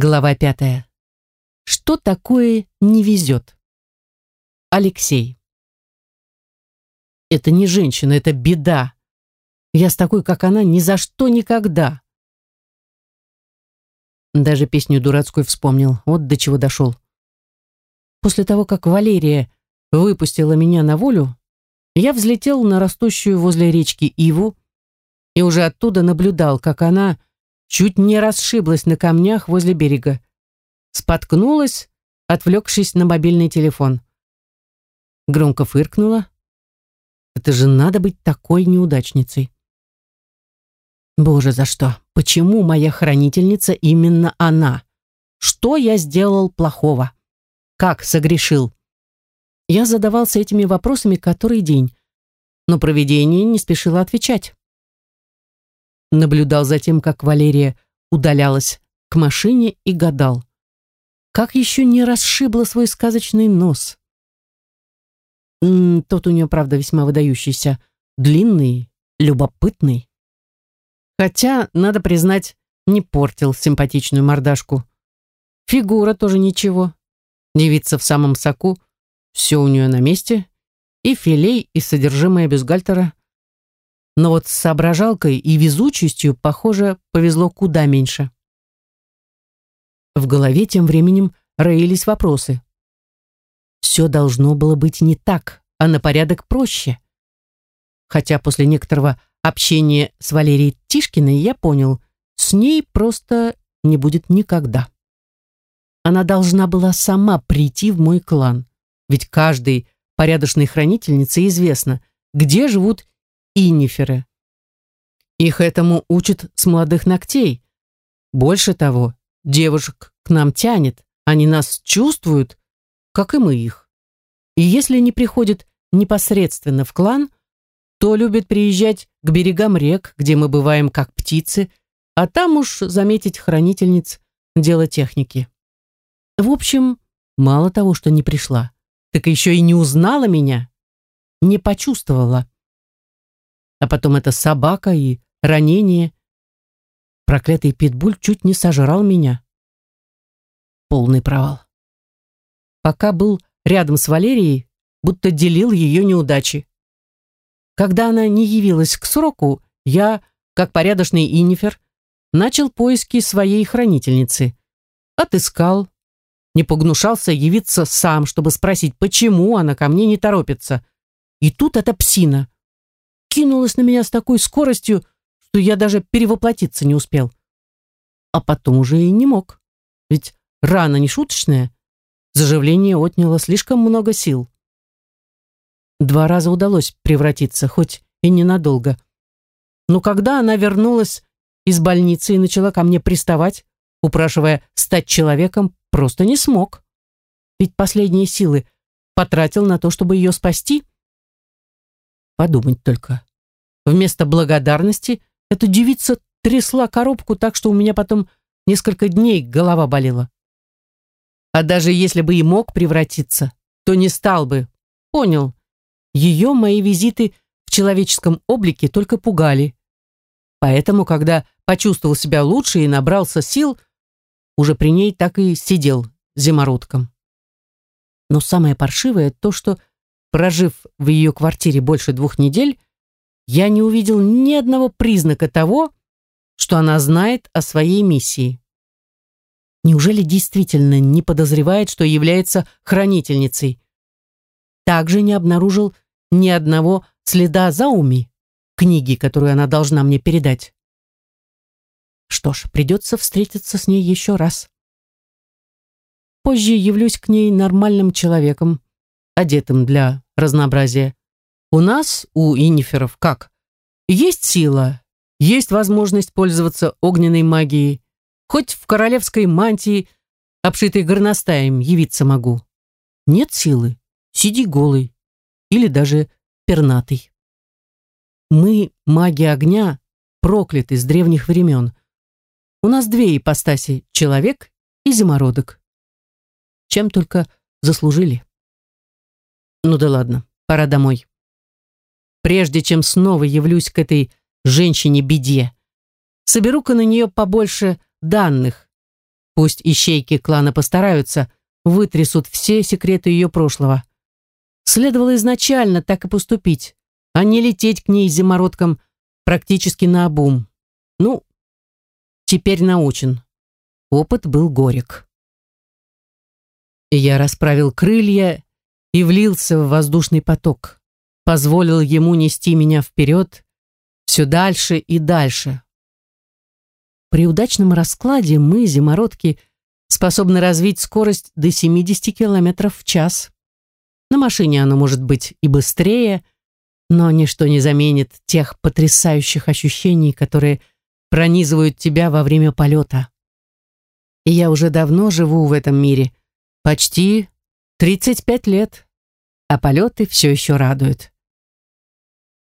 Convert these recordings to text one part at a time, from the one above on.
Глава пятая. Что такое не везет? Алексей. Это не женщина, это беда. Я с такой, как она, ни за что никогда. Даже песню дурацкую вспомнил. Вот до чего дошел. После того, как Валерия выпустила меня на волю, я взлетел на растущую возле речки Иву и уже оттуда наблюдал, как она чуть не расшиблась на камнях возле берега. Споткнулась, отвлекшись на мобильный телефон. Громко фыркнула. Это же надо быть такой неудачницей. Боже, за что? Почему моя хранительница именно она? Что я сделал плохого? Как согрешил? Я задавался этими вопросами который день, но провидение не спешило отвечать. Наблюдал за тем, как Валерия удалялась к машине и гадал, как еще не расшибла свой сказочный нос. Тот у нее, правда, весьма выдающийся, длинный, любопытный. Хотя, надо признать, не портил симпатичную мордашку. Фигура тоже ничего. Девица в самом соку, все у нее на месте, и филей, и содержимое бюстгальтера. Но вот с соображалкой и везучестью, похоже, повезло куда меньше. В голове тем временем роились вопросы. Все должно было быть не так, а на порядок проще. Хотя после некоторого общения с Валерией Тишкиной я понял, с ней просто не будет никогда. Она должна была сама прийти в мой клан. Ведь каждой порядочной хранительнице известно, где живут иниферы. Их этому учат с молодых ногтей. Больше того, девушек к нам тянет, они нас чувствуют, как и мы их. И если не приходят непосредственно в клан, то любят приезжать к берегам рек, где мы бываем как птицы, а там уж заметить хранительниц – дело техники. В общем, мало того, что не пришла, так еще и не узнала меня, не почувствовала. А потом эта собака и ранение. Проклятый питбуль чуть не сожрал меня. Полный провал. Пока был рядом с Валерией, будто делил ее неудачи. Когда она не явилась к сроку, я, как порядочный инифер, начал поиски своей хранительницы. Отыскал, не погнушался явиться сам, чтобы спросить, почему она ко мне не торопится. И тут эта псина кинулась на меня с такой скоростью, что я даже перевоплотиться не успел. А потом уже и не мог. Ведь рана не шуточная. Заживление отняло слишком много сил. Два раза удалось превратиться, хоть и ненадолго. Но когда она вернулась из больницы и начала ко мне приставать, упрашивая стать человеком, просто не смог. Ведь последние силы потратил на то, чтобы ее спасти. Подумать только. Вместо благодарности эта девица трясла коробку так, что у меня потом несколько дней голова болела. А даже если бы и мог превратиться, то не стал бы. Понял. Ее мои визиты в человеческом облике только пугали. Поэтому, когда почувствовал себя лучше и набрался сил, уже при ней так и сидел зимородком. Но самое паршивое то, что, прожив в ее квартире больше двух недель, я не увидел ни одного признака того, что она знает о своей миссии. Неужели действительно не подозревает, что является хранительницей? Также не обнаружил ни одного следа Зауми, книги, которую она должна мне передать. Что ж, придется встретиться с ней еще раз. Позже явлюсь к ней нормальным человеком, одетым для разнообразия. У нас, у иниферов, как? Есть сила, есть возможность пользоваться огненной магией. Хоть в королевской мантии, обшитой горностаем, явиться могу. Нет силы, сиди голый или даже пернатый. Мы, маги огня, прокляты с древних времен. У нас две ипостаси — человек и зимородок. Чем только заслужили. Ну да ладно, пора домой. Прежде чем снова явлюсь к этой женщине-беде, соберу-ка на нее побольше данных. Пусть ищейки клана постараются, вытрясут все секреты ее прошлого. Следовало изначально так и поступить, а не лететь к ней зимородком практически на обум. Ну, теперь научен. Опыт был горек. Я расправил крылья и влился в воздушный поток, позволил ему нести меня вперед, все дальше и дальше. При удачном раскладе мы, зимородки, способны развить скорость до 70 км в час. На машине оно может быть и быстрее, но ничто не заменит тех потрясающих ощущений, которые пронизывают тебя во время полета. И я уже давно живу в этом мире, почти 35 лет, а полеты все еще радуют.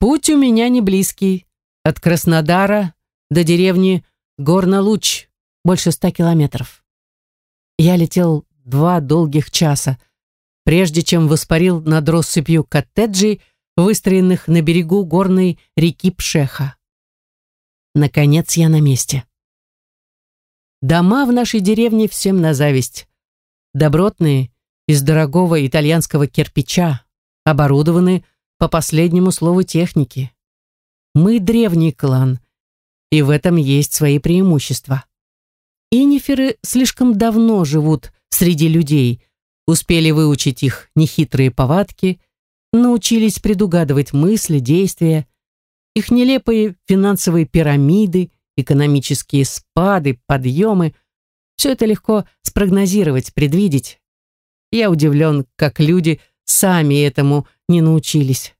Путь у меня не близкий, от Краснодара до деревни Горнолуч, больше ста километров. Я летел два долгих часа, прежде чем воспарил над россыпью коттеджей, выстроенных на берегу горной реки Пшеха. Наконец я на месте. Дома в нашей деревне всем на зависть. Добротные, из дорогого итальянского кирпича, оборудованы по последнему слову техники. Мы древний клан, и в этом есть свои преимущества. Иниферы слишком давно живут среди людей, успели выучить их нехитрые повадки, научились предугадывать мысли, действия, их нелепые финансовые пирамиды, экономические спады, подъемы. Все это легко спрогнозировать, предвидеть. Я удивлен, как люди сами этому не научились.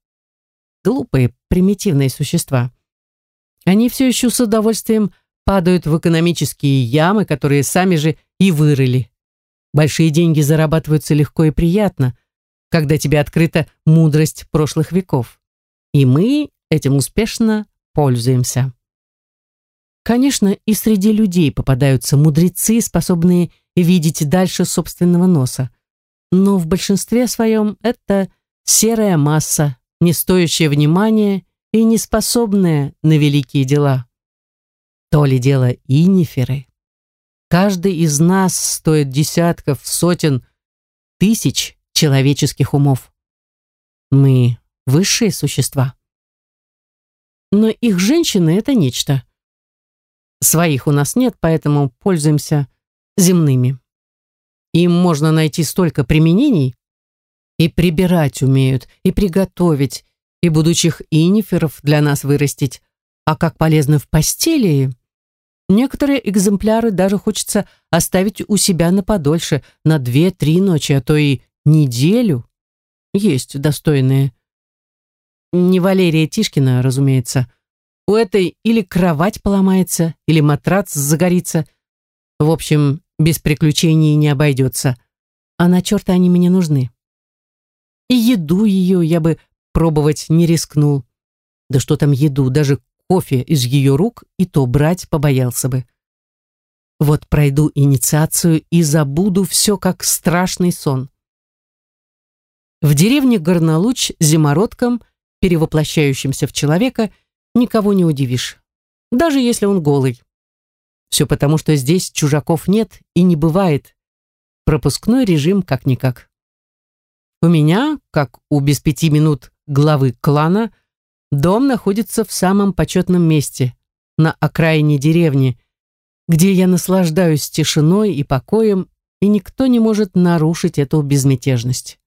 Глупые, примитивные существа. Они все еще с удовольствием падают в экономические ямы, которые сами же и вырыли. Большие деньги зарабатываются легко и приятно, когда тебе открыта мудрость прошлых веков. И мы этим успешно пользуемся. Конечно, и среди людей попадаются мудрецы, способные видеть дальше собственного носа. Но в большинстве своем это серая масса, не стоящая внимания и не способная на великие дела. То ли дело иниферы. Каждый из нас стоит десятков, сотен, тысяч человеческих умов. Мы высшие существа. Но их женщины — это нечто. Своих у нас нет, поэтому пользуемся земными. Им можно найти столько применений. И прибирать умеют, и приготовить, и будущих иниферов для нас вырастить. А как полезно в постели, Некоторые экземпляры даже хочется оставить у себя на подольше, на две-три ночи, а то и неделю. Есть достойные. Не Валерия Тишкина, разумеется. У этой или кровать поломается, или матрац загорится. В общем, без приключений не обойдется. А на черта они мне нужны. И еду ее я бы пробовать не рискнул. Да что там еду, даже кофе из ее рук и то брать побоялся бы. Вот пройду инициацию и забуду все как страшный сон. В деревне Горнолуч зимородком, перевоплощающимся в человека, никого не удивишь, даже если он голый. Все потому, что здесь чужаков нет и не бывает. Пропускной режим как-никак. У меня, как у без пяти минут главы клана, Дом находится в самом почетном месте, на окраине деревни, где я наслаждаюсь тишиной и покоем, и никто не может нарушить эту безмятежность.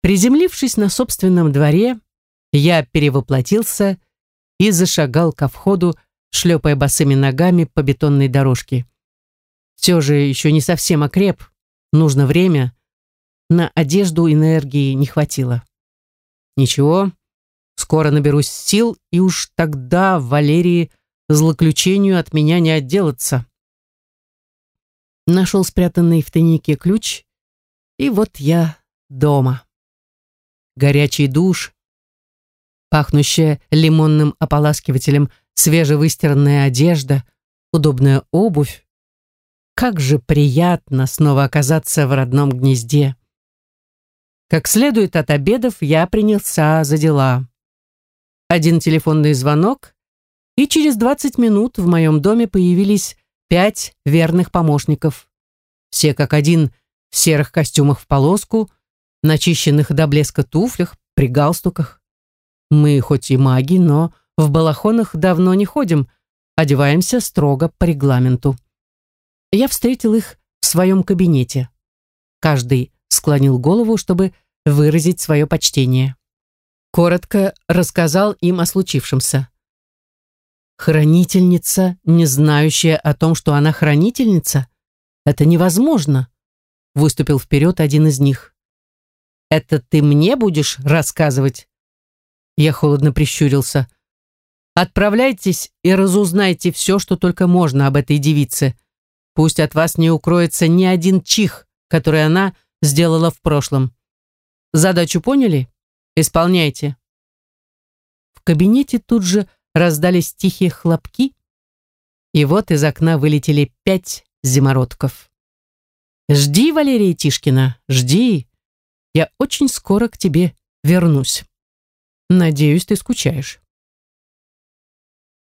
Приземлившись на собственном дворе, я перевоплотился и зашагал ко входу, шлепая босыми ногами по бетонной дорожке. Все же еще не совсем окреп, нужно время, на одежду энергии не хватило. Ничего, Скоро наберусь сил, и уж тогда Валерии злоключению от меня не отделаться. Нашел спрятанный в тайнике ключ, и вот я дома. Горячий душ, пахнущая лимонным ополаскивателем свежевыстиранная одежда, удобная обувь. Как же приятно снова оказаться в родном гнезде. Как следует от обедов, я принялся за дела. Один телефонный звонок, и через 20 минут в моем доме появились пять верных помощников. Все как один в серых костюмах в полоску, начищенных до блеска туфлях, при галстуках. Мы хоть и маги, но в балахонах давно не ходим, одеваемся строго по регламенту. Я встретил их в своем кабинете. Каждый склонил голову, чтобы выразить свое почтение. Коротко рассказал им о случившемся. Хранительница, не знающая о том, что она хранительница? Это невозможно, выступил вперед один из них. Это ты мне будешь рассказывать? Я холодно прищурился. Отправляйтесь и разузнайте все, что только можно об этой девице. Пусть от вас не укроется ни один чих, который она сделала в прошлом. Задачу поняли? Исполняйте. В кабинете тут же раздались тихие хлопки, и вот из окна вылетели пять зимородков. «Жди, Валерия Тишкина, жди. Я очень скоро к тебе вернусь. Надеюсь, ты скучаешь».